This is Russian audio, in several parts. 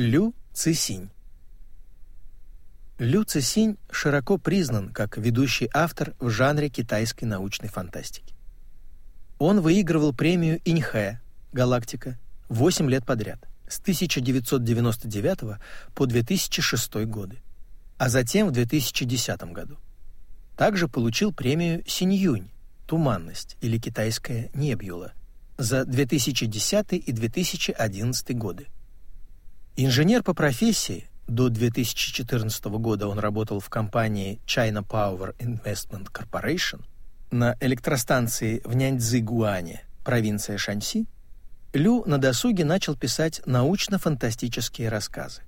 Лю Цисинь Лю Цисинь широко признан как ведущий автор в жанре китайской научной фантастики. Он выигрывал премию Иньхэ «Галактика» 8 лет подряд, с 1999 по 2006 годы, а затем в 2010 году. Также получил премию Синьюнь «Туманность» или китайская «Небьюла» за 2010 и 2011 годы. Инженер по профессии, до 2014 года он работал в компании China Power Investment Corporation на электростанции в Няньцзы-Гуане, провинция Шаньси, Лю на досуге начал писать научно-фантастические рассказы.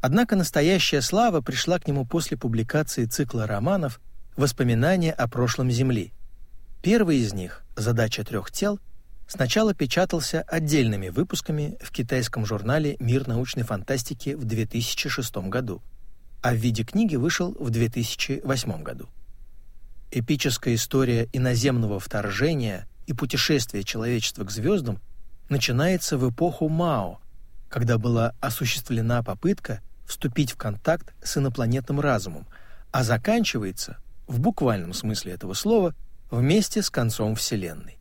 Однако настоящая слава пришла к нему после публикации цикла романов «Воспоминания о прошлом Земли». Первый из них «Задача трех тел» сначала печатался отдельными выпусками в китайском журнале «Мир научной фантастики» в 2006 году, а в виде книги вышел в 2008 году. Эпическая история иноземного вторжения и путешествия человечества к звездам начинается в эпоху Мао, когда была осуществлена попытка вступить в контакт с инопланетным разумом, а заканчивается, в буквальном смысле этого слова, вместе с концом Вселенной.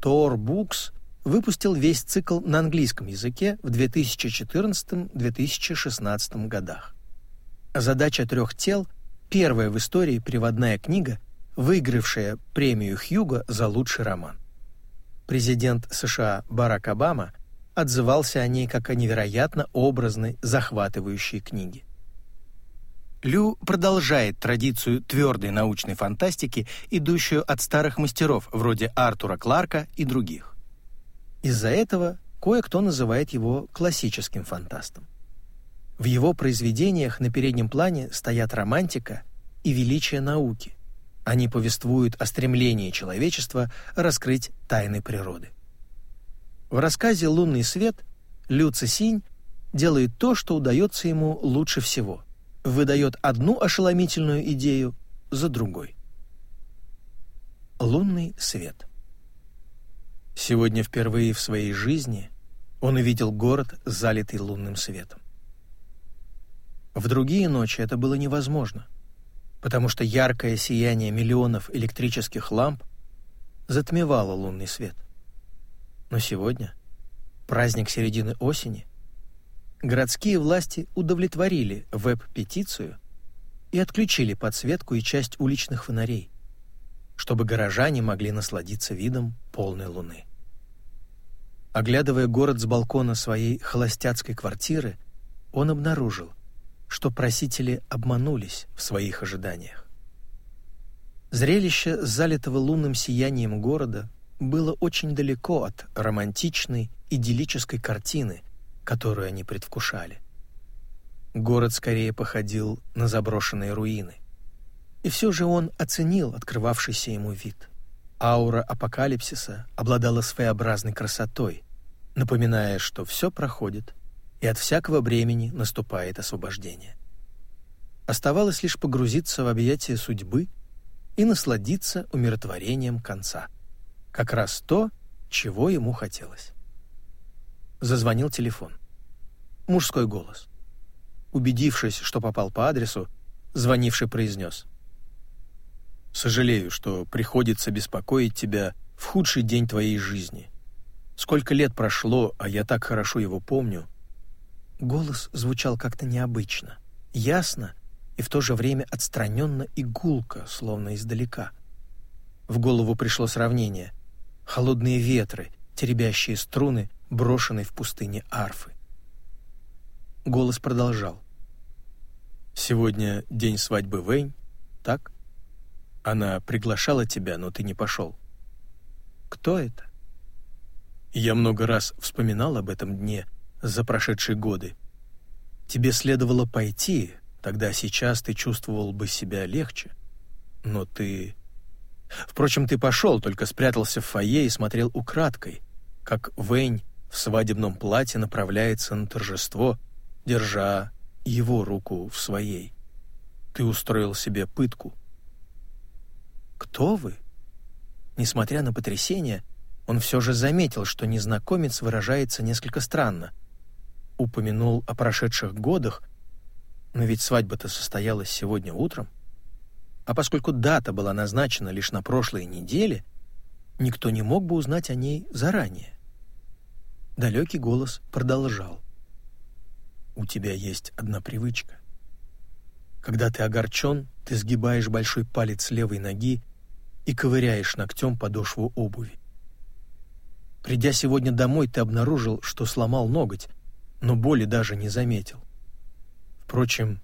Tor Books выпустил весь цикл на английском языке в 2014-2016 годах. Задача трех тел — первая в истории переводная книга, выигравшая премию Хьюга за лучший роман. Президент США Барак Обама отзывался о ней как о невероятно образной, захватывающей книге. Лю продолжает традицию твердой научной фантастики, идущую от старых мастеров вроде Артура Кларка и других. Из-за этого кое-кто называет его классическим фантастом. В его произведениях на переднем плане стоят романтика и величие науки. Они повествуют о стремлении человечества раскрыть тайны природы. В рассказе «Лунный свет» Лю Цисинь делает то, что удается ему лучше всего – выдает одну ошеломительную идею за другой. Лунный свет. Сегодня впервые в своей жизни он увидел город, залитый лунным светом. В другие ночи это было невозможно, потому что яркое сияние миллионов электрических ламп затмевало лунный свет. Но сегодня, праздник середины осени, городские власти удовлетворили веб-петицию и отключили подсветку и часть уличных фонарей, чтобы горожане могли насладиться видом полной луны. Оглядывая город с балкона своей холостяцкой квартиры, он обнаружил, что просители обманулись в своих ожиданиях. Зрелище залитого лунным сиянием города было очень далеко от романтичной, идиллической картины, которую они предвкушали. Город скорее походил на заброшенные руины. И все же он оценил открывавшийся ему вид. Аура апокалипсиса обладала своеобразной красотой, напоминая, что все проходит, и от всякого бремени наступает освобождение. Оставалось лишь погрузиться в объятия судьбы и насладиться умиротворением конца. Как раз то, чего ему хотелось. Зазвонил телефон. Мужской голос. Убедившись, что попал по адресу, звонивший произнес. «Сожалею, что приходится беспокоить тебя в худший день твоей жизни. Сколько лет прошло, а я так хорошо его помню». Голос звучал как-то необычно, ясно и в то же время отстраненно и гулко, словно издалека. В голову пришло сравнение. Холодные ветры, теребящие струны, брошенной в пустыне арфы. Голос продолжал. «Сегодня день свадьбы Вэнь, так? Она приглашала тебя, но ты не пошел. Кто это?» Я много раз вспоминал об этом дне за прошедшие годы. Тебе следовало пойти, тогда сейчас ты чувствовал бы себя легче. Но ты... Впрочем, ты пошел, только спрятался в фойе и смотрел украдкой, как Вэнь в свадебном платье направляется на торжество, держа его руку в своей. Ты устроил себе пытку. Кто вы? Несмотря на потрясение, он все же заметил, что незнакомец выражается несколько странно. упомянул о прошедших годах, но ведь свадьба-то состоялась сегодня утром. А поскольку дата была назначена лишь на прошлой неделе, никто не мог бы узнать о ней заранее. Далекий голос продолжал. «У тебя есть одна привычка. Когда ты огорчен, ты сгибаешь большой палец левой ноги и ковыряешь ногтем подошву обуви. Придя сегодня домой, ты обнаружил, что сломал ноготь, но боли даже не заметил. Впрочем,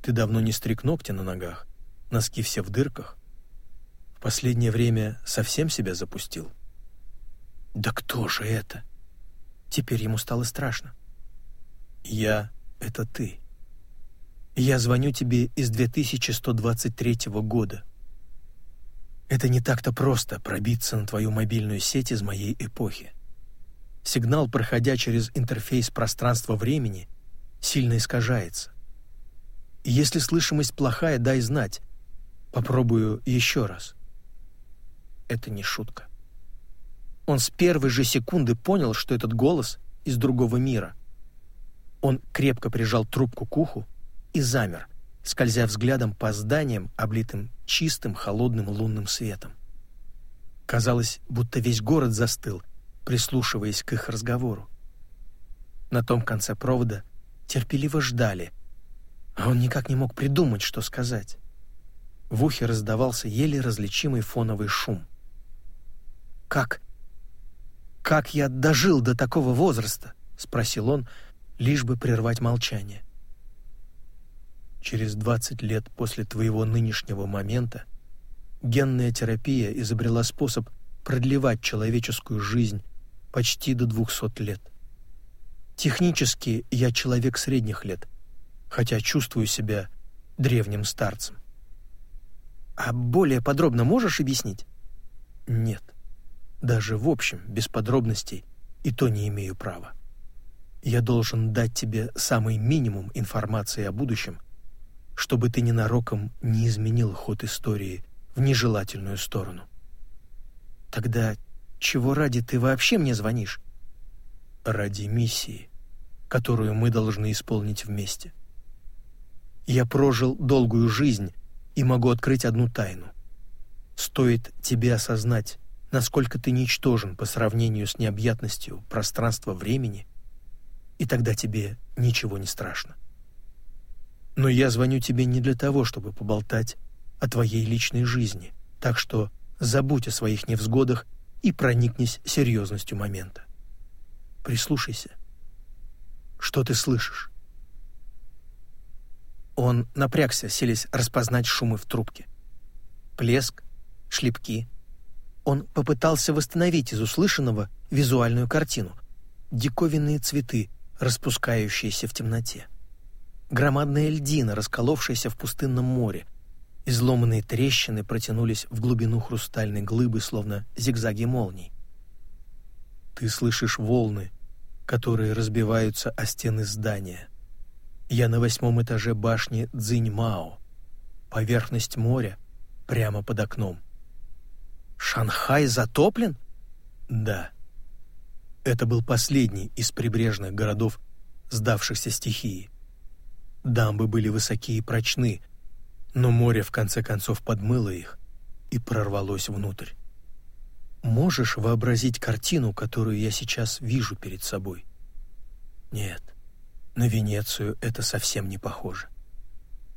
ты давно не стриг ногти на ногах, носки все в дырках. В последнее время совсем себя запустил. Да кто же это? Теперь ему стало страшно. Я — это ты. Я звоню тебе из 2123 года. Это не так-то просто пробиться на твою мобильную сеть из моей эпохи. Сигнал, проходя через интерфейс пространства-времени, сильно искажается. Если слышимость плохая, дай знать. Попробую еще раз. Это не шутка. Он с первой же секунды понял, что этот голос из другого мира. Он крепко прижал трубку к уху и замер, скользя взглядом по зданиям, облитым чистым холодным лунным светом. Казалось, будто весь город застыл, прислушиваясь к их разговору. На том конце провода терпеливо ждали — а он никак не мог придумать, что сказать. В ухе раздавался еле различимый фоновый шум. «Как? Как я дожил до такого возраста?» — спросил он, лишь бы прервать молчание. «Через двадцать лет после твоего нынешнего момента генная терапия изобрела способ продлевать человеческую жизнь почти до двухсот лет. Технически я человек средних лет — хотя чувствую себя древним старцем. А более подробно можешь объяснить? Нет. Даже в общем, без подробностей, и то не имею права. Я должен дать тебе самый минимум информации о будущем, чтобы ты ненароком не изменил ход истории в нежелательную сторону. Тогда чего ради ты вообще мне звонишь? Ради миссии, которую мы должны исполнить вместе. — я прожил долгую жизнь и могу открыть одну тайну. Стоит тебе осознать, насколько ты ничтожен по сравнению с необъятностью пространства-времени, и тогда тебе ничего не страшно. Но я звоню тебе не для того, чтобы поболтать о твоей личной жизни, так что забудь о своих невзгодах и проникнись серьезностью момента. Прислушайся. Что ты слышишь? Он напрягся, селись распознать шумы в трубке. Плеск, шлепки. Он попытался восстановить из услышанного визуальную картину. Диковинные цветы, распускающиеся в темноте. Громадная льдина, расколовшаяся в пустынном море. Изломанные трещины протянулись в глубину хрустальной глыбы, словно зигзаги молний. Ты слышишь волны, которые разбиваются о стены здания — я на восьмом этаже башни Цзиньмао. Поверхность моря прямо под окном. Шанхай затоплен? Да. Это был последний из прибрежных городов, сдавшихся стихии. Дамбы были высокие и прочны, но море в конце концов подмыло их и прорвалось внутрь. Можешь вообразить картину, которую я сейчас вижу перед собой? Нет. На Венецию это совсем не похоже.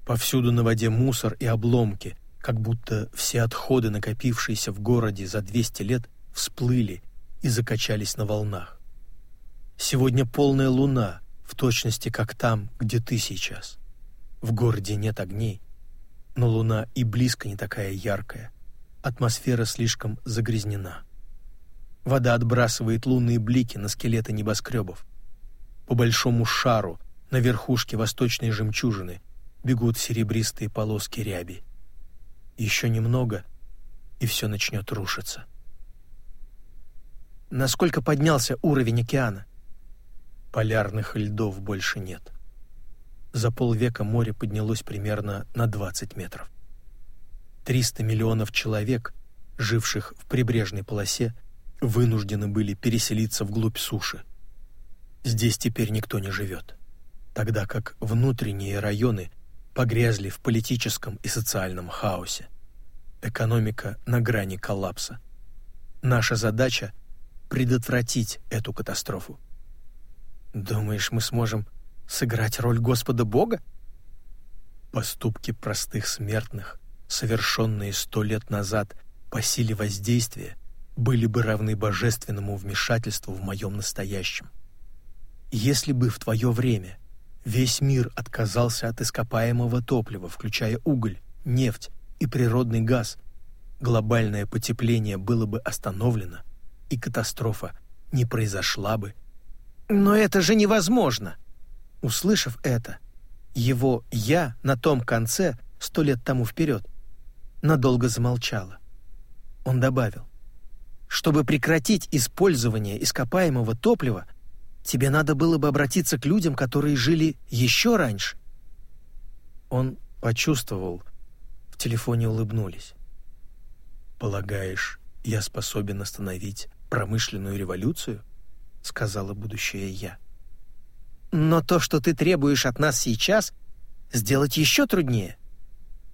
Повсюду на воде мусор и обломки, как будто все отходы, накопившиеся в городе за 200 лет, всплыли и закачались на волнах. Сегодня полная луна, в точности как там, где ты сейчас. В городе нет огней, но луна и близко не такая яркая. Атмосфера слишком загрязнена. Вода отбрасывает лунные блики на скелеты небоскребов, по большому шару на верхушке восточной жемчужины бегут серебристые полоски ряби. Еще немного, и все начнет рушиться. Насколько поднялся уровень океана? Полярных льдов больше нет. За полвека море поднялось примерно на 20 метров. 300 миллионов человек, живших в прибрежной полосе, вынуждены были переселиться вглубь суши. Здесь теперь никто не живет, тогда как внутренние районы погрязли в политическом и социальном хаосе. Экономика на грани коллапса. Наша задача — предотвратить эту катастрофу. Думаешь, мы сможем сыграть роль Господа Бога? Поступки простых смертных, совершенные сто лет назад по силе воздействия, были бы равны божественному вмешательству в моем настоящем. Если бы в твое время весь мир отказался от ископаемого топлива, включая уголь, нефть и природный газ, глобальное потепление было бы остановлено, и катастрофа не произошла бы. Но это же невозможно. Услышав это, его «я» на том конце сто лет тому вперед надолго замолчало. Он добавил, «Чтобы прекратить использование ископаемого топлива, тебе надо было бы обратиться к людям, которые жили еще раньше». Он почувствовал, телефоне улыбнулись. «Полагаешь, я способен остановить промышленную революцию?» — сказала будущее я. «Но то, что ты требуешь от нас сейчас, сделать еще труднее.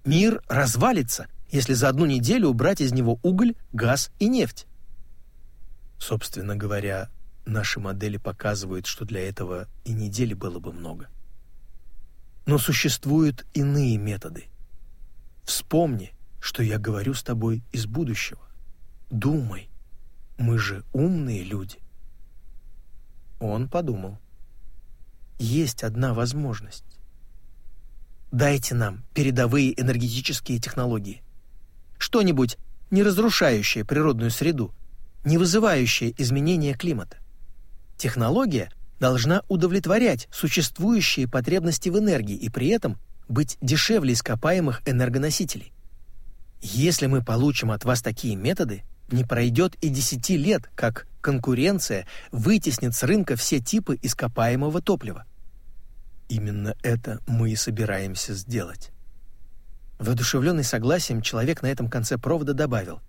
Мир развалится, если за одну неделю убрать из него уголь, газ и нефть». Собственно говоря, наши модели показывают, что для этого и недели было бы много. Но существуют иные методы — Вспомни, что я говорю с тобой из будущего. Думай, мы же умные люди. Он подумал. Есть одна возможность. Дайте нам передовые энергетические технологии. Что-нибудь, не разрушающее природную среду, не вызывающее изменения климата. Технология должна удовлетворять существующие потребности в энергии и при этом быть дешевле ископаемых энергоносителей. Если мы получим от вас такие методы, не пройдет и десяти лет, как конкуренция вытеснит с рынка все типы ископаемого топлива. Именно это мы и собираемся сделать. Воодушевленный согласием, человек на этом конце провода добавил.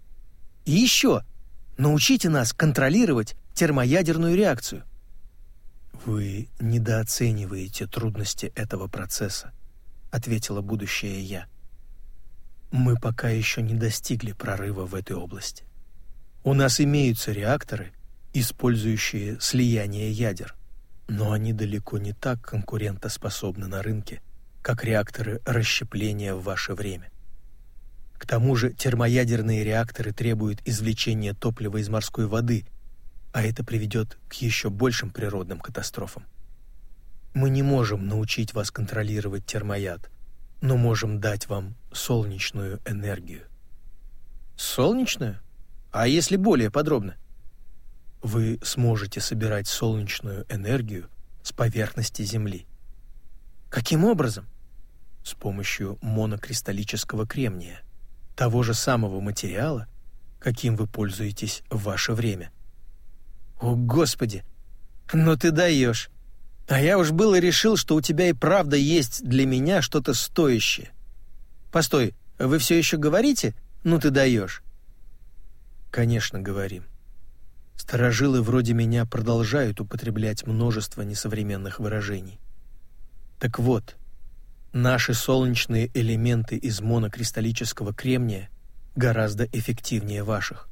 «И еще! Научите нас контролировать термоядерную реакцию». Вы недооцениваете трудности этого процесса. — ответила будущее я. «Мы пока еще не достигли прорыва в этой области. У нас имеются реакторы, использующие слияние ядер, но они далеко не так конкурентоспособны на рынке, как реакторы расщепления в ваше время. К тому же термоядерные реакторы требуют извлечения топлива из морской воды, а это приведет к еще большим природным катастрофам. Мы не можем научить вас контролировать термояд, но можем дать вам солнечную энергию. Солнечную? А если более подробно? Вы сможете собирать солнечную энергию с поверхности Земли. Каким образом? С помощью монокристаллического кремния, того же самого материала, каким вы пользуетесь в ваше время. О, Господи! Ну ты даешь! А я уж было решил, что у тебя и правда есть для меня что-то стоящее. Постой, вы все еще говорите? Ну ты даешь. Конечно, говорим. Старожилы вроде меня продолжают употреблять множество несовременных выражений. Так вот, наши солнечные элементы из монокристаллического кремния гораздо эффективнее ваших.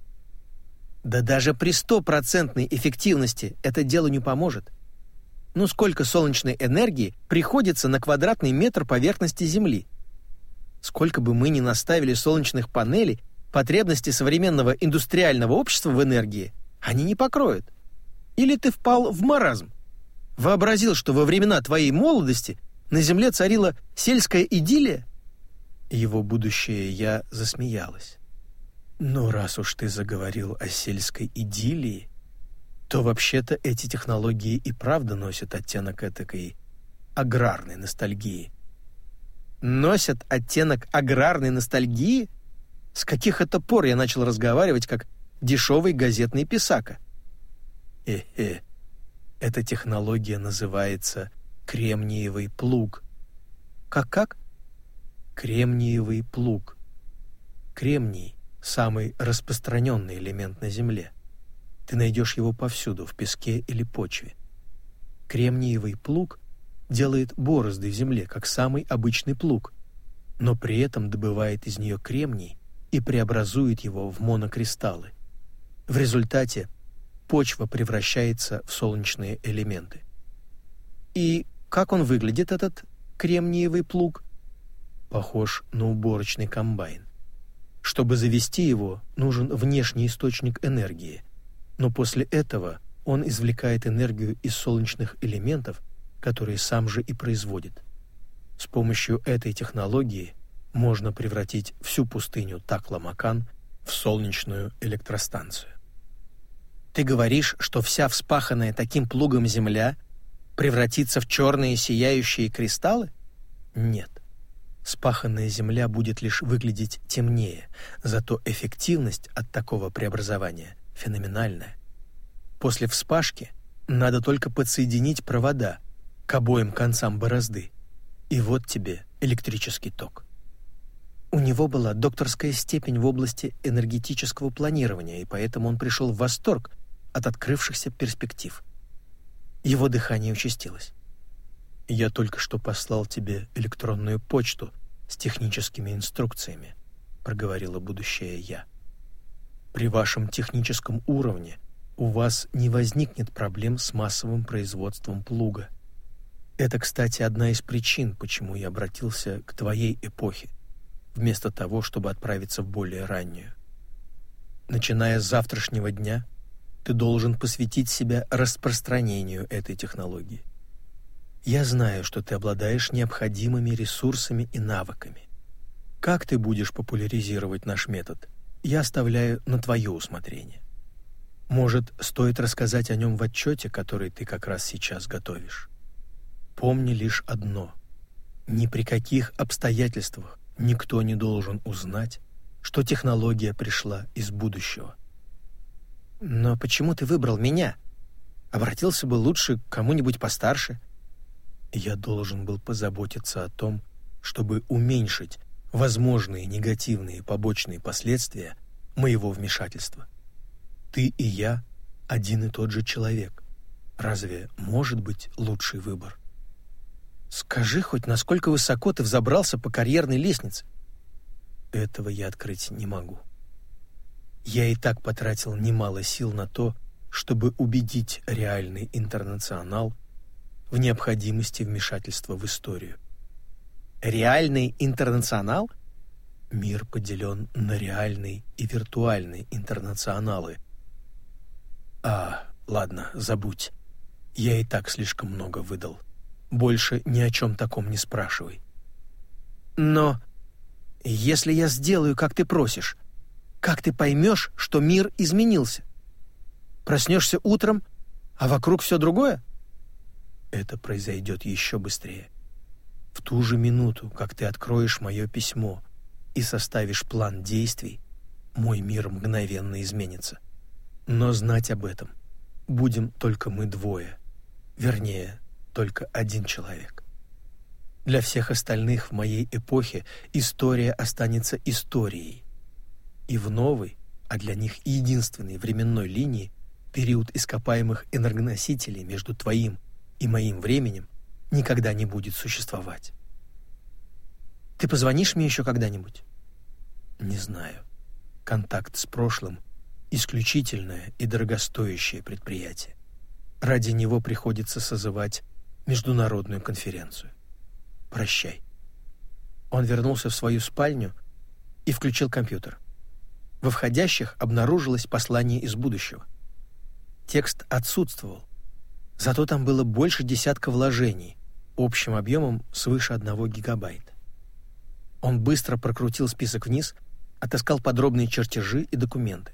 Да даже при стопроцентной эффективности это дело не поможет. Ну сколько солнечной энергии приходится на квадратный метр поверхности Земли? Сколько бы мы ни наставили солнечных панелей, потребности современного индустриального общества в энергии они не покроют. Или ты впал в маразм? Вообразил, что во времена твоей молодости на Земле царила сельская идиллия? Его будущее я засмеялась. Но раз уж ты заговорил о сельской идиллии, то вообще-то эти технологии и правда носят оттенок этакой аграрной ностальгии. Носят оттенок аграрной ностальгии? С каких это пор я начал разговаривать как дешевый газетный писака? Э-э, эта технология называется кремниевый плуг. Как-как? Кремниевый плуг. Кремний — самый распространенный элемент на Земле. Ты найдешь его повсюду, в песке или почве. Кремниевый плуг делает борозды в земле, как самый обычный плуг, но при этом добывает из нее кремний и преобразует его в монокристаллы. В результате почва превращается в солнечные элементы. И как он выглядит, этот кремниевый плуг? Похож на уборочный комбайн. Чтобы завести его, нужен внешний источник энергии, но после этого он извлекает энергию из солнечных элементов, которые сам же и производит. С помощью этой технологии можно превратить всю пустыню Такла-Макан в солнечную электростанцию. Ты говоришь, что вся вспаханная таким плугом земля превратится в черные сияющие кристаллы? Нет. Спаханная земля будет лишь выглядеть темнее, зато эффективность от такого преобразования феноменальная. После вспашки надо только подсоединить провода к обоим концам борозды, и вот тебе электрический ток. У него была докторская степень в области энергетического планирования, и поэтому он пришел в восторг от открывшихся перспектив. Его дыхание участилось. «Я только что послал тебе электронную почту с техническими инструкциями», проговорила будущее я. «При вашем техническом уровне у вас не возникнет проблем с массовым производством плуга. Это, кстати, одна из причин, почему я обратился к твоей эпохе вместо того, чтобы отправиться в более раннюю. Начиная с завтрашнего дня, ты должен посвятить себя распространению этой технологии. Я знаю, что ты обладаешь необходимыми ресурсами и навыками. Как ты будешь популяризировать наш метод, я оставляю на твое усмотрение. Может, стоит рассказать о нем в отчете, который ты как раз сейчас готовишь. Помни лишь одно. Ни при каких обстоятельствах Никто не должен узнать, что технология пришла из будущего. Но почему ты выбрал меня? Обратился бы лучше к кому-нибудь постарше. Я должен был позаботиться о том, чтобы уменьшить возможные негативные побочные последствия моего вмешательства. Ты и я один и тот же человек. Разве может быть лучший выбор? Скажи хоть, насколько высоко ты взобрался по карьерной лестнице? Этого я открыть не могу. Я и так потратил немало сил на то, чтобы убедить реальный интернационал в необходимости вмешательства в историю. Реальный интернационал? Мир поделен на реальный и виртуальный интернационалы. А, ладно, забудь. Я и так слишком много выдал. Больше ни о чем таком не спрашивай. Но если я сделаю, как ты просишь, как ты поймешь, что мир изменился? Проснешься утром, а вокруг все другое? Это произойдет еще быстрее. В ту же минуту, как ты откроешь мое письмо и составишь план действий, мой мир мгновенно изменится. Но знать об этом будем только мы двое. Вернее, только один человек. Для всех остальных в моей эпохе история останется историей. И в новой, а для них единственной временной линии, период ископаемых энергоносителей между твоим и моим временем никогда не будет существовать. Ты позвонишь мне еще когда-нибудь? Не знаю. Контакт с прошлым — исключительное и дорогостоящее предприятие. Ради него приходится созывать международную конференцию. Прощай. Он вернулся в свою спальню и включил компьютер. Во входящих обнаружилось послание из будущего. Текст отсутствовал, зато там было больше десятка вложений, общим объемом свыше одного гигабайта. Он быстро прокрутил список вниз, отыскал подробные чертежи и документы.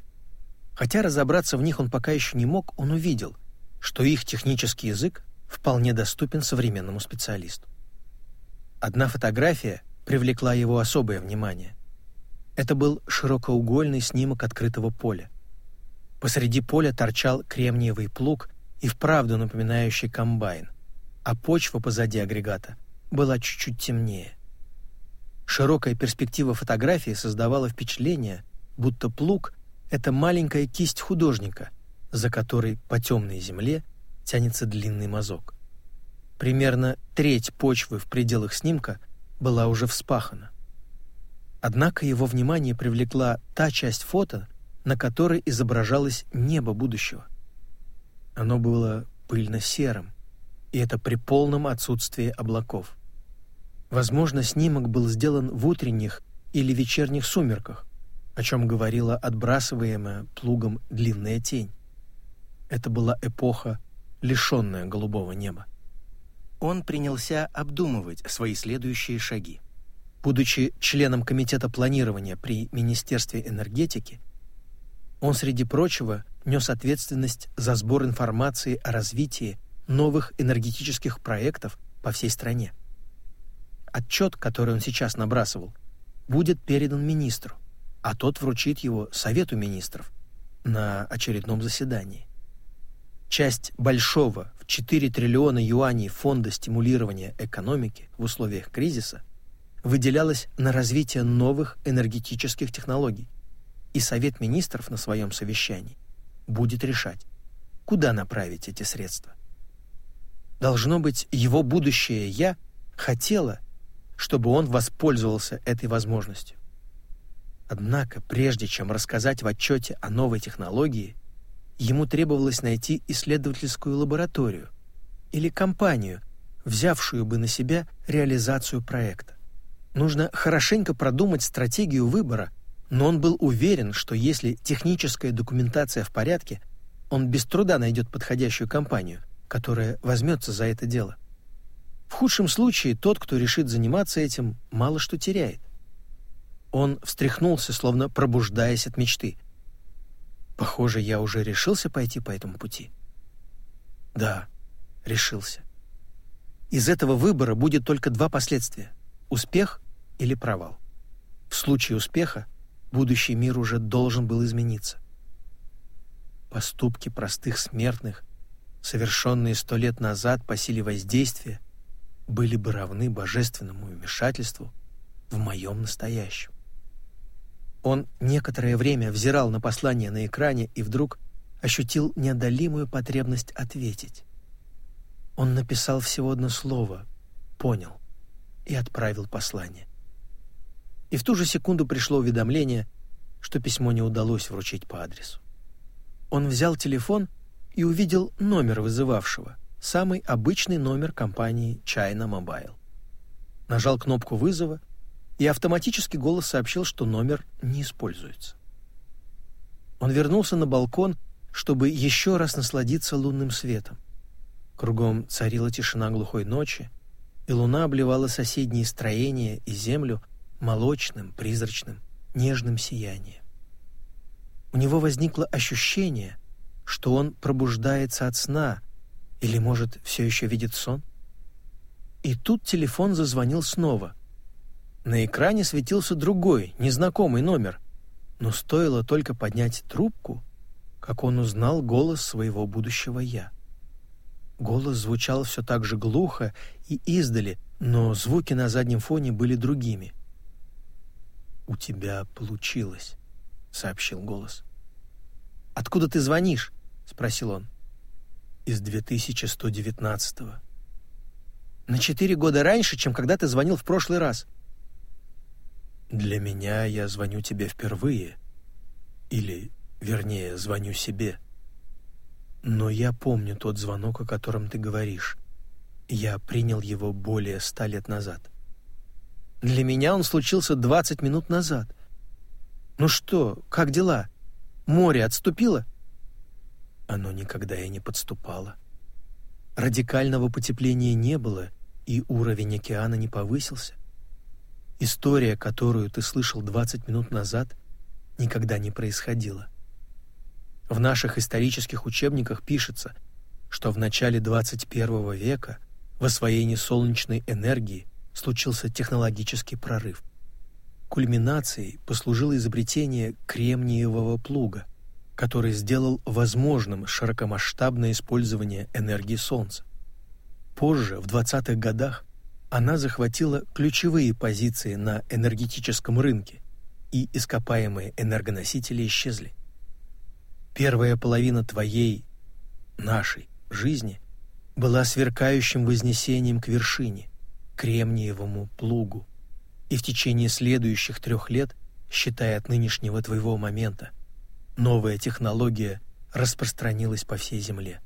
Хотя разобраться в них он пока еще не мог, он увидел, что их технический язык вполне доступен современному специалисту. Одна фотография привлекла его особое внимание. Это был широкоугольный снимок открытого поля. Посреди поля торчал кремниевый плуг и вправду напоминающий комбайн, а почва позади агрегата была чуть-чуть темнее. Широкая перспектива фотографии создавала впечатление, будто плуг — это маленькая кисть художника, за которой по темной земле тянется длинный мазок. Примерно треть почвы в пределах снимка была уже вспахана. Однако его внимание привлекла та часть фото, на которой изображалось небо будущего. Оно было пыльно-серым, и это при полном отсутствии облаков. Возможно, снимок был сделан в утренних или вечерних сумерках, о чем говорила отбрасываемая плугом длинная тень. Это была эпоха, лишенная голубого неба. Он принялся обдумывать свои следующие шаги. Будучи членом комитета планирования при Министерстве энергетики, он, среди прочего, нес ответственность за сбор информации о развитии новых энергетических проектов по всей стране. Отчет, который он сейчас набрасывал, будет передан министру, а тот вручит его Совету министров на очередном заседании. Часть большого в 4 триллиона юаней фонда стимулирования экономики в условиях кризиса выделялась на развитие новых энергетических технологий, и Совет министров на своем совещании будет решать, куда направить эти средства. Должно быть, его будущее «я» хотело, чтобы он воспользовался этой возможностью. Однако, прежде чем рассказать в отчете о новой технологии, ему требовалось найти исследовательскую лабораторию или компанию, взявшую бы на себя реализацию проекта. Нужно хорошенько продумать стратегию выбора, но он был уверен, что если техническая документация в порядке, он без труда найдет подходящую компанию, которая возьмется за это дело. В худшем случае тот, кто решит заниматься этим, мало что теряет. Он встряхнулся, словно пробуждаясь от мечты. Похоже, я уже решился пойти по этому пути. Да, решился. Из этого выбора будет только два последствия — успех или провал. В случае успеха будущий мир уже должен был измениться. Поступки простых смертных, совершенные сто лет назад по силе воздействия — были бы равны божественному вмешательству в моем настоящем. Он некоторое время взирал на послание на экране и вдруг ощутил неодолимую потребность ответить. Он написал всего одно слово «понял» и отправил послание. И в ту же секунду пришло уведомление, что письмо не удалось вручить по адресу. Он взял телефон и увидел номер вызывавшего самый обычный номер компании China Mobile. Нажал кнопку вызова, и автоматический голос сообщил, что номер не используется. Он вернулся на балкон, чтобы еще раз насладиться лунным светом. Кругом царила тишина глухой ночи, и луна обливала соседние строения и землю молочным, призрачным, нежным сиянием. У него возникло ощущение, что он пробуждается от сна, или, может, все еще видит сон? И тут телефон зазвонил снова. На экране светился другой, незнакомый номер, но стоило только поднять трубку, как он узнал голос своего будущего «я». Голос звучал все так же глухо и издали, но звуки на заднем фоне были другими. «У тебя получилось», — сообщил голос. «Откуда ты звонишь?» — спросил он из 2119-го. На четыре года раньше, чем когда ты звонил в прошлый раз. Для меня я звоню тебе впервые. Или, вернее, звоню себе. Но я помню тот звонок, о котором ты говоришь. Я принял его более ста лет назад. Для меня он случился 20 минут назад. Ну что, как дела? Море отступило? оно никогда и не подступало. Радикального потепления не было, и уровень океана не повысился. История, которую ты слышал 20 минут назад, никогда не происходила. В наших исторических учебниках пишется, что в начале 21 века в освоении солнечной энергии случился технологический прорыв. Кульминацией послужило изобретение кремниевого плуга, который сделал возможным широкомасштабное использование энергии Солнца. Позже, в 20-х годах, она захватила ключевые позиции на энергетическом рынке, и ископаемые энергоносители исчезли. Первая половина твоей, нашей жизни была сверкающим вознесением к вершине, кремниевому плугу, и в течение следующих трех лет, считая от нынешнего твоего момента, новая технология распространилась по всей Земле.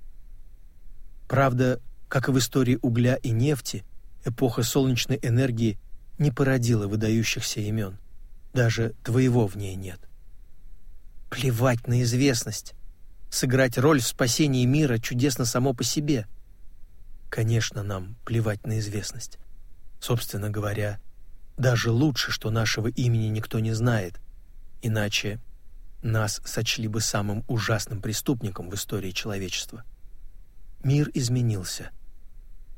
Правда, как и в истории угля и нефти, эпоха солнечной энергии не породила выдающихся имен. Даже твоего в ней нет. Плевать на известность. Сыграть роль в спасении мира чудесно само по себе. Конечно, нам плевать на известность. Собственно говоря, даже лучше, что нашего имени никто не знает, иначе нас сочли бы самым ужасным преступником в истории человечества. Мир изменился,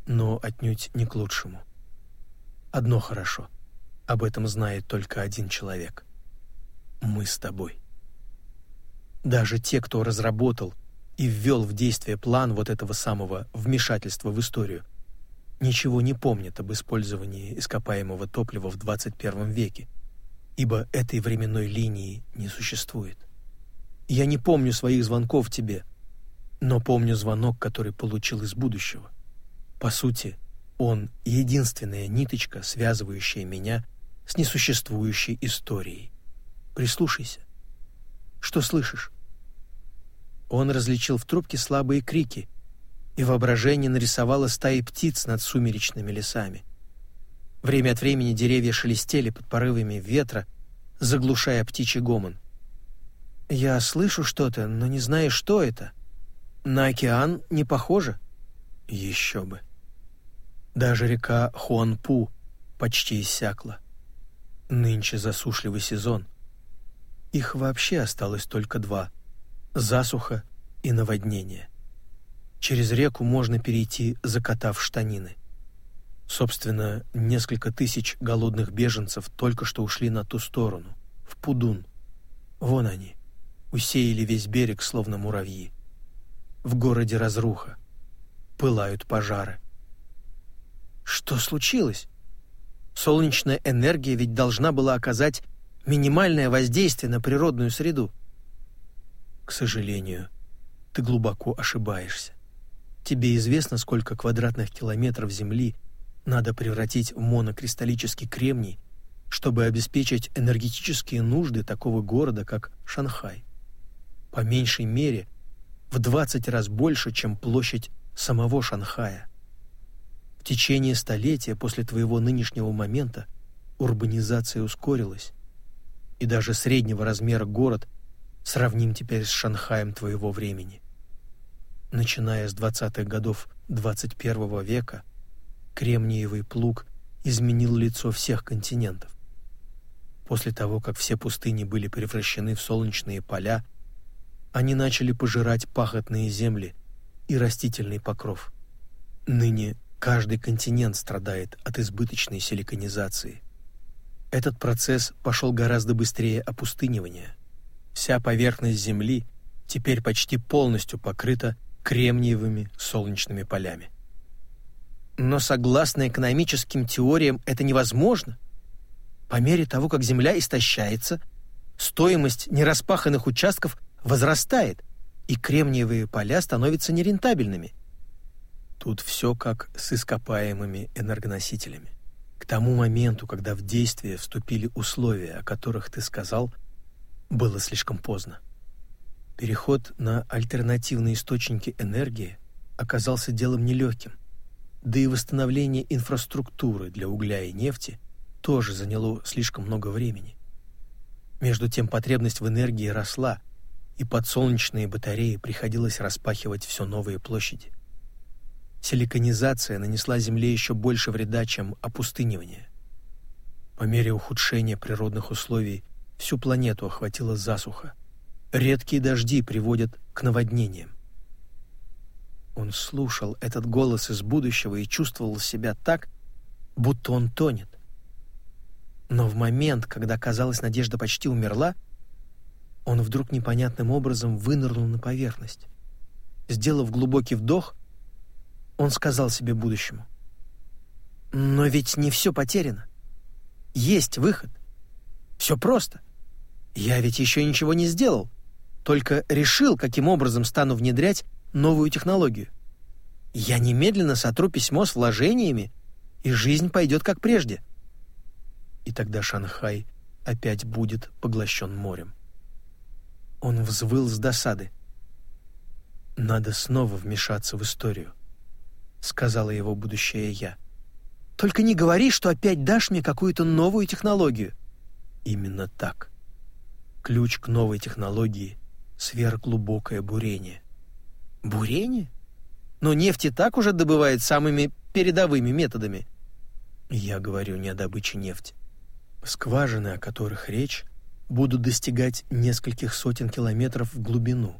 но отнюдь не к лучшему. Одно хорошо. Об этом знает только один человек. Мы с тобой. Даже те, кто разработал и ввел в действие план вот этого самого вмешательства в историю, ничего не помнят об использовании ископаемого топлива в 21 веке, ибо этой временной линии не существует. Я не помню своих звонков тебе, но помню звонок, который получил из будущего. По сути, он — единственная ниточка, связывающая меня с несуществующей историей. Прислушайся. Что слышишь? Он различил в трубке слабые крики, и воображение нарисовало стаи птиц над сумеречными лесами. Время от времени деревья шелестели под порывами ветра, заглушая птичий гомон. «Я слышу что-то, но не знаю, что это. На океан не похоже». «Еще бы». Даже река Хуанпу почти иссякла. Нынче засушливый сезон. Их вообще осталось только два — засуха и наводнение. Через реку можно перейти, закатав штанины. Собственно, несколько тысяч голодных беженцев только что ушли на ту сторону, в Пудун. Вон они, усеяли весь берег, словно муравьи. В городе разруха. Пылают пожары. Что случилось? Солнечная энергия ведь должна была оказать минимальное воздействие на природную среду. К сожалению, ты глубоко ошибаешься. Тебе известно, сколько квадратных километров Земли надо превратить в монокристаллический кремний, чтобы обеспечить энергетические нужды такого города, как Шанхай. По меньшей мере в 20 раз больше, чем площадь самого Шанхая течение столетия после твоего нынешнего момента урбанизация ускорилась, и даже среднего размера город сравним теперь с Шанхаем твоего времени. Начиная с 20-х годов 21 века, кремниевый плуг изменил лицо всех континентов. После того, как все пустыни были превращены в солнечные поля, они начали пожирать пахотные земли и растительный покров. Ныне Каждый континент страдает от избыточной силиконизации. Этот процесс пошел гораздо быстрее опустынивания. Вся поверхность Земли теперь почти полностью покрыта кремниевыми солнечными полями. Но согласно экономическим теориям это невозможно. По мере того, как Земля истощается, стоимость нераспаханных участков возрастает, и кремниевые поля становятся нерентабельными – Тут все как с ископаемыми энергоносителями. К тому моменту, когда в действие вступили условия, о которых ты сказал, было слишком поздно. Переход на альтернативные источники энергии оказался делом нелегким, да и восстановление инфраструктуры для угля и нефти тоже заняло слишком много времени. Между тем потребность в энергии росла, и под солнечные батареи приходилось распахивать все новые площади. Силиконизация нанесла Земле еще больше вреда, чем опустынивание. По мере ухудшения природных условий всю планету охватила засуха. Редкие дожди приводят к наводнениям. Он слушал этот голос из будущего и чувствовал себя так, будто он тонет. Но в момент, когда, казалось, надежда почти умерла, он вдруг непонятным образом вынырнул на поверхность. Сделав глубокий вдох, он сказал себе будущему. Но ведь не все потеряно. Есть выход. Все просто. Я ведь еще ничего не сделал, только решил, каким образом стану внедрять новую технологию. Я немедленно сотру письмо с вложениями, и жизнь пойдет как прежде. И тогда Шанхай опять будет поглощен морем. Он взвыл с досады. «Надо снова вмешаться в историю», — сказала его будущее я. «Только не говори, что опять дашь мне какую-то новую технологию». Именно так. Ключ к новой технологии — сверхглубокое бурение. Бурение? Но нефть и так уже добывает самыми передовыми методами. Я говорю не о добыче нефти. Скважины, о которых речь, будут достигать нескольких сотен километров в глубину,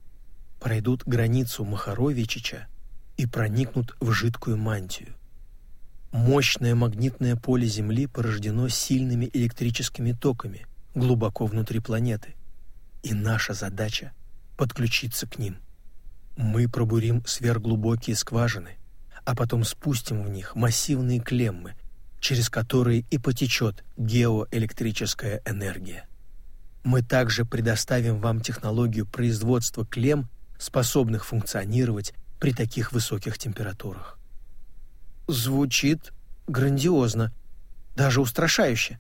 пройдут границу Махаровичича и проникнут в жидкую мантию. Мощное магнитное поле Земли порождено сильными электрическими токами глубоко внутри планеты, и наша задача — подключиться к ним. Мы пробурим сверхглубокие скважины, а потом спустим в них массивные клеммы, через которые и потечет геоэлектрическая энергия. Мы также предоставим вам технологию производства клемм, способных функционировать при таких высоких температурах. Звучит грандиозно, даже устрашающе.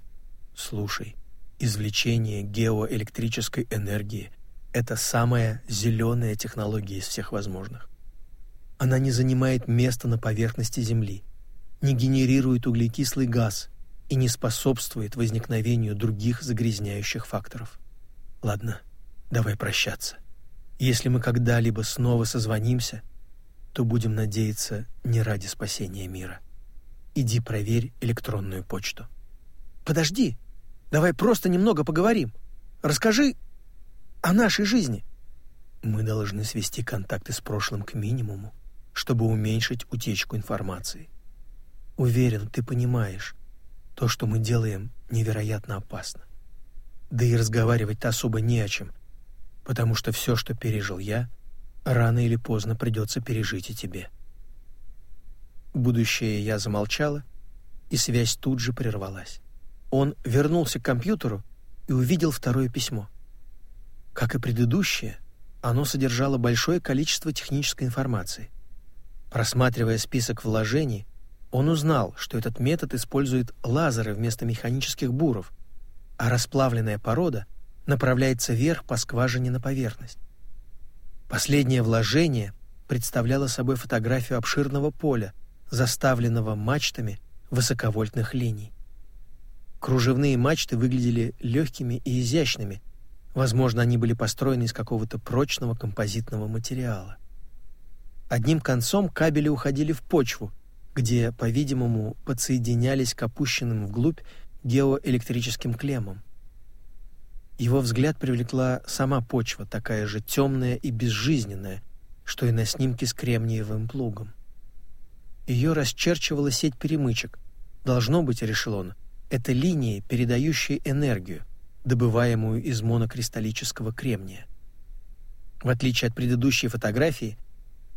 Слушай, извлечение геоэлектрической энергии — это самая зеленая технология из всех возможных. Она не занимает места на поверхности Земли, не генерирует углекислый газ и не способствует возникновению других загрязняющих факторов. Ладно, давай прощаться. Если мы когда-либо снова созвонимся — то будем надеяться не ради спасения мира. Иди проверь электронную почту. Подожди, давай просто немного поговорим. Расскажи о нашей жизни. Мы должны свести контакты с прошлым к минимуму, чтобы уменьшить утечку информации. Уверен, ты понимаешь, то, что мы делаем, невероятно опасно. Да и разговаривать-то особо не о чем, потому что все, что пережил я, Рано или поздно придется пережить и тебе. Будущее я замолчала, и связь тут же прервалась. Он вернулся к компьютеру и увидел второе письмо. Как и предыдущее, оно содержало большое количество технической информации. Просматривая список вложений, он узнал, что этот метод использует лазеры вместо механических буров, а расплавленная порода направляется вверх по скважине на поверхность. Последнее вложение представляло собой фотографию обширного поля, заставленного мачтами высоковольтных линий. Кружевные мачты выглядели легкими и изящными. Возможно, они были построены из какого-то прочного композитного материала. Одним концом кабели уходили в почву, где, по-видимому, подсоединялись к опущенным вглубь геоэлектрическим клеммам. Его взгляд привлекла сама почва, такая же темная и безжизненная, что и на снимке с кремниевым плугом. Ее расчерчивала сеть перемычек. Должно быть, решил он, это линии, передающие энергию, добываемую из монокристаллического кремния. В отличие от предыдущей фотографии,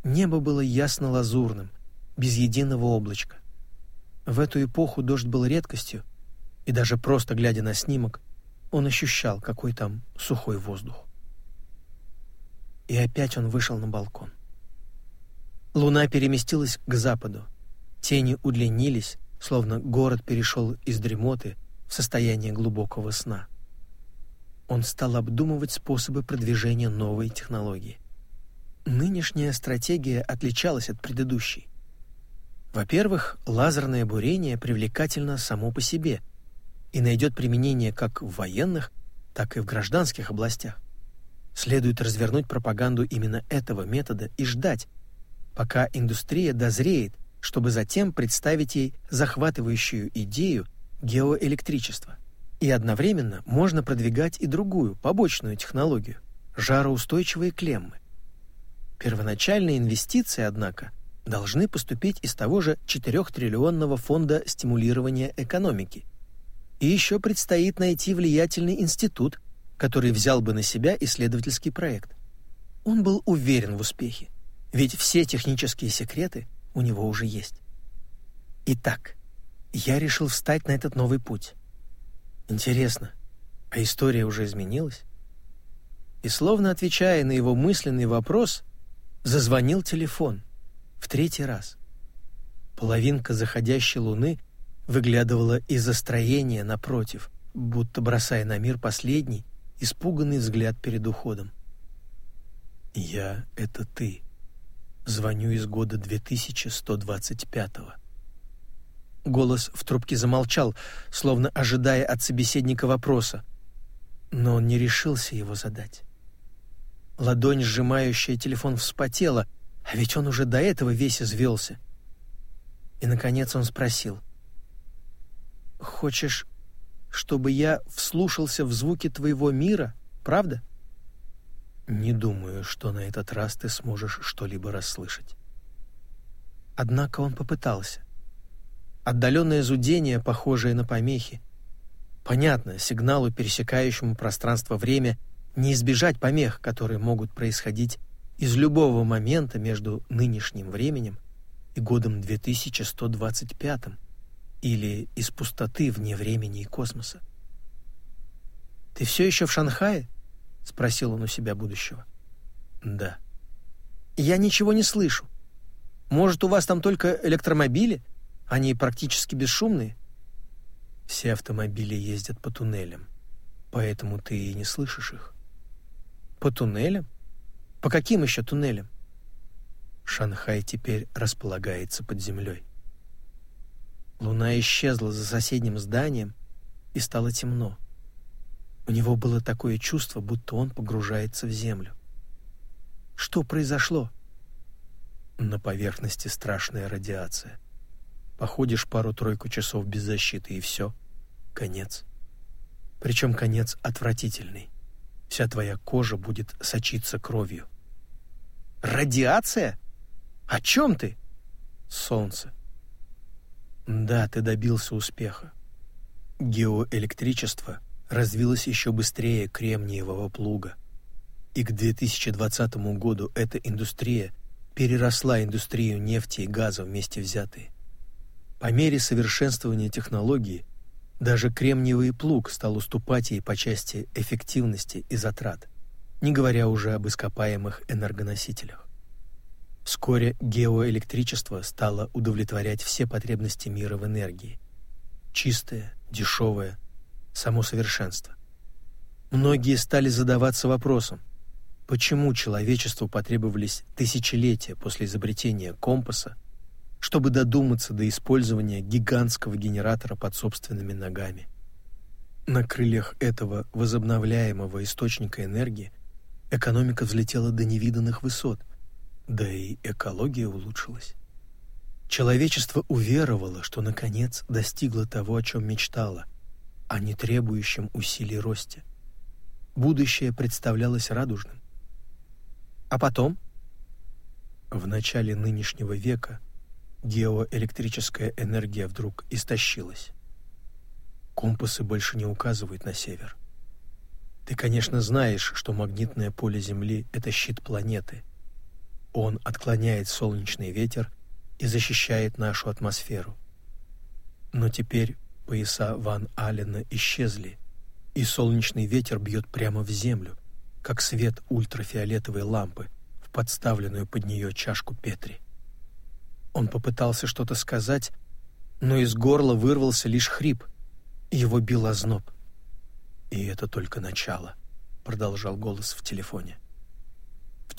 небо было ясно-лазурным, без единого облачка. В эту эпоху дождь был редкостью, и даже просто глядя на снимок, он ощущал, какой там сухой воздух. И опять он вышел на балкон. Луна переместилась к западу. Тени удлинились, словно город перешел из дремоты в состояние глубокого сна. Он стал обдумывать способы продвижения новой технологии. Нынешняя стратегия отличалась от предыдущей. Во-первых, лазерное бурение привлекательно само по себе, и найдет применение как в военных, так и в гражданских областях. Следует развернуть пропаганду именно этого метода и ждать, пока индустрия дозреет, чтобы затем представить ей захватывающую идею геоэлектричества. И одновременно можно продвигать и другую, побочную технологию – жароустойчивые клеммы. Первоначальные инвестиции, однако, должны поступить из того же 4-триллионного фонда стимулирования экономики – и еще предстоит найти влиятельный институт, который взял бы на себя исследовательский проект. Он был уверен в успехе, ведь все технические секреты у него уже есть. Итак, я решил встать на этот новый путь. Интересно, а история уже изменилась? И словно отвечая на его мысленный вопрос, зазвонил телефон. В третий раз. Половинка заходящей луны выглядывала из-за строения напротив, будто бросая на мир последний, испуганный взгляд перед уходом. «Я — это ты. Звоню из года 2125-го». Голос в трубке замолчал, словно ожидая от собеседника вопроса, но он не решился его задать. Ладонь, сжимающая телефон, вспотела, а ведь он уже до этого весь извелся. И, наконец, он спросил. «Хочешь, чтобы я вслушался в звуки твоего мира, правда?» «Не думаю, что на этот раз ты сможешь что-либо расслышать». Однако он попытался. Отдаленное зудение, похожее на помехи. Понятно, сигналу, пересекающему пространство-время, не избежать помех, которые могут происходить из любого момента между нынешним временем и годом 2125 или из пустоты вне времени и космоса. «Ты все еще в Шанхае?» — спросил он у себя будущего. «Да». «Я ничего не слышу. Может, у вас там только электромобили? Они практически бесшумные?» «Все автомобили ездят по туннелям, поэтому ты и не слышишь их». «По туннелям? По каким еще туннелям?» Шанхай теперь располагается под землей. Луна исчезла за соседним зданием, и стало темно. У него было такое чувство, будто он погружается в землю. Что произошло? На поверхности страшная радиация. Походишь пару-тройку часов без защиты, и все. Конец. Причем конец отвратительный. Вся твоя кожа будет сочиться кровью. «Радиация? О чем ты?» «Солнце». «Да, ты добился успеха. Геоэлектричество — развилась еще быстрее кремниевого плуга. И к 2020 году эта индустрия переросла индустрию нефти и газа вместе взятые. По мере совершенствования технологии даже кремниевый плуг стал уступать ей по части эффективности и затрат, не говоря уже об ископаемых энергоносителях. Вскоре геоэлектричество стало удовлетворять все потребности мира в энергии. Чистое, дешевое, само совершенство. Многие стали задаваться вопросом, почему человечеству потребовались тысячелетия после изобретения компаса, чтобы додуматься до использования гигантского генератора под собственными ногами. На крыльях этого возобновляемого источника энергии экономика взлетела до невиданных высот, да и экология улучшилась. Человечество уверовало, что наконец достигло того, о чем мечтало — а не требующем усилий росте. Будущее представлялось радужным. А потом, в начале нынешнего века, геоэлектрическая энергия вдруг истощилась. Компасы больше не указывают на север. Ты, конечно, знаешь, что магнитное поле Земли — это щит планеты. Он отклоняет солнечный ветер и защищает нашу атмосферу. Но теперь Пояса Ван Аллена исчезли, и солнечный ветер бьет прямо в землю, как свет ультрафиолетовой лампы в подставленную под нее чашку Петри. Он попытался что-то сказать, но из горла вырвался лишь хрип, его бил озноб. «И это только начало», — продолжал голос в телефоне.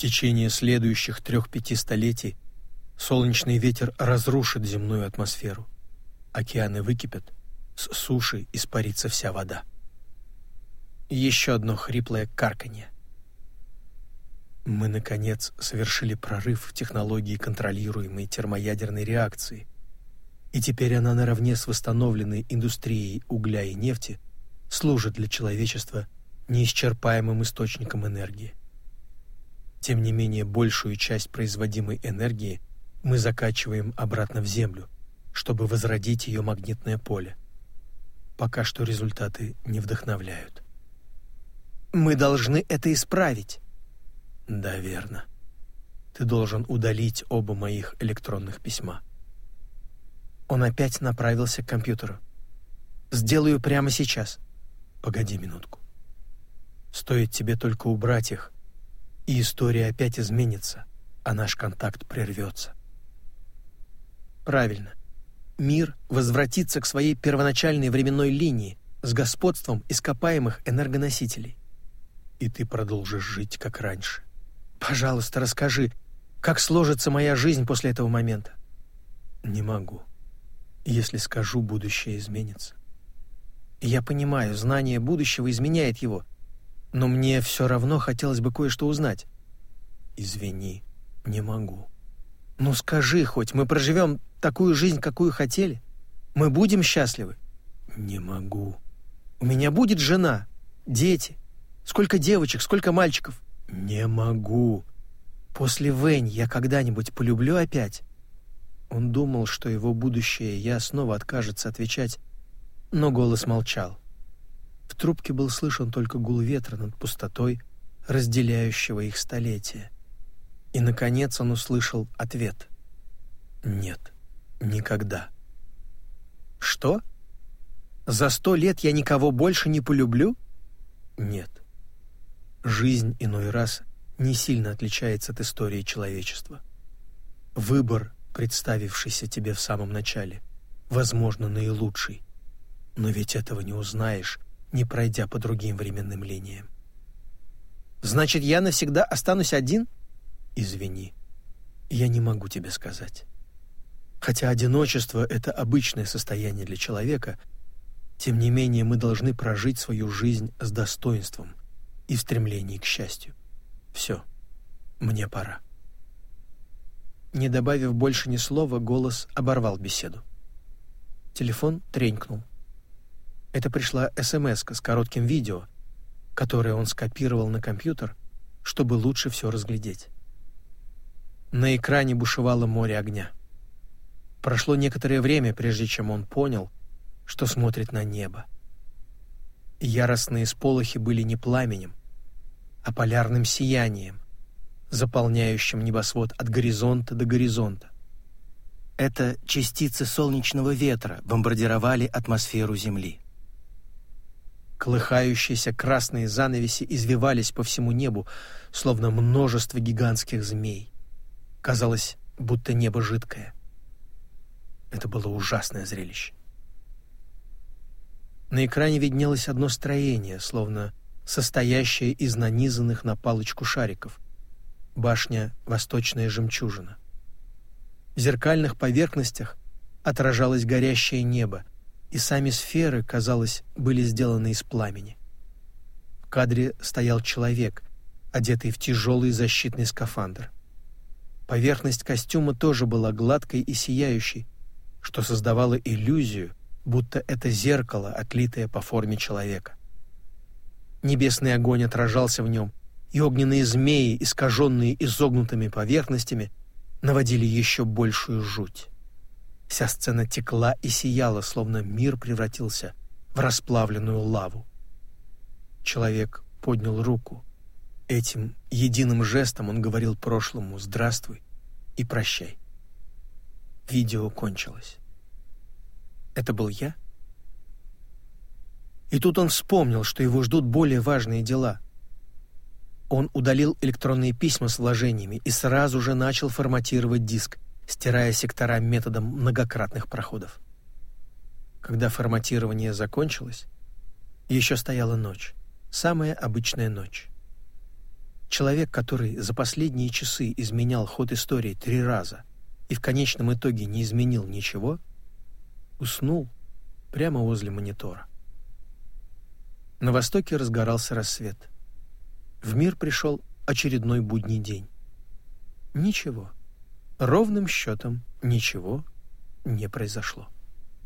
«В течение следующих трех-пяти столетий солнечный ветер разрушит земную атмосферу. Океаны выкипят, с суши испарится вся вода. Еще одно хриплое карканье. Мы, наконец, совершили прорыв в технологии контролируемой термоядерной реакции, и теперь она наравне с восстановленной индустрией угля и нефти служит для человечества неисчерпаемым источником энергии. Тем не менее, большую часть производимой энергии мы закачиваем обратно в Землю, чтобы возродить ее магнитное поле пока что результаты не вдохновляют. Мы должны это исправить. Да, верно. Ты должен удалить оба моих электронных письма. Он опять направился к компьютеру. Сделаю прямо сейчас. Погоди минутку. Стоит тебе только убрать их, и история опять изменится, а наш контакт прервется. Правильно. Мир возвратится к своей первоначальной временной линии с господством ископаемых энергоносителей. И ты продолжишь жить как раньше. Пожалуйста, расскажи, как сложится моя жизнь после этого момента? Не могу. Если скажу, будущее изменится. Я понимаю, знание будущего изменяет его, но мне все равно хотелось бы кое-что узнать. Извини, не могу. Ну скажи хоть, мы проживем такую жизнь, какую хотели? Мы будем счастливы? Не могу. У меня будет жена, дети. Сколько девочек, сколько мальчиков? Не могу. После Вэнь я когда-нибудь полюблю опять? Он думал, что его будущее я снова откажется отвечать, но голос молчал. В трубке был слышен только гул ветра над пустотой, разделяющего их столетия. И, наконец, он услышал ответ. «Нет, никогда». «Что? За сто лет я никого больше не полюблю?» «Нет. Жизнь иной раз не сильно отличается от истории человечества. Выбор, представившийся тебе в самом начале, возможно, наилучший. Но ведь этого не узнаешь, не пройдя по другим временным линиям. Значит, я навсегда останусь один? Извини, я не могу тебе сказать. Хотя одиночество — это обычное состояние для человека, тем не менее мы должны прожить свою жизнь с достоинством и в стремлении к счастью. Все, мне пора. Не добавив больше ни слова, голос оборвал беседу. Телефон тренькнул. Это пришла смс с коротким видео, которое он скопировал на компьютер, чтобы лучше все разглядеть. На экране бушевало море огня. Прошло некоторое время, прежде чем он понял, что смотрит на небо. Яростные сполохи были не пламенем, а полярным сиянием, заполняющим небосвод от горизонта до горизонта. Это частицы солнечного ветра бомбардировали атмосферу Земли. Колыхающиеся красные занавеси извивались по всему небу, словно множество гигантских змей. Казалось, будто небо жидкое. Это было ужасное зрелище. На экране виднелось одно строение, словно состоящее из нанизанных на палочку шариков. Башня «Восточная жемчужина». В зеркальных поверхностях отражалось горящее небо, и сами сферы, казалось, были сделаны из пламени. В кадре стоял человек, одетый в тяжелый защитный скафандр. Поверхность костюма тоже была гладкой и сияющей, что создавало иллюзию, будто это зеркало, отлитое по форме человека. Небесный огонь отражался в нем, и огненные змеи, искаженные изогнутыми поверхностями, наводили еще большую жуть. Вся сцена текла и сияла, словно мир превратился в расплавленную лаву. Человек поднял руку. Этим единым жестом он говорил прошлому «здравствуй» и «прощай». Видео кончилось. Это был я? И тут он вспомнил, что его ждут более важные дела. Он удалил электронные письма с вложениями и сразу же начал форматировать диск — стирая сектора методом многократных проходов. Когда форматирование закончилось, еще стояла ночь, самая обычная ночь. Человек, который за последние часы изменял ход истории три раза и в конечном итоге не изменил ничего, уснул прямо возле монитора. На востоке разгорался рассвет. В мир пришел очередной будний день. Ничего ровным счетом ничего не произошло.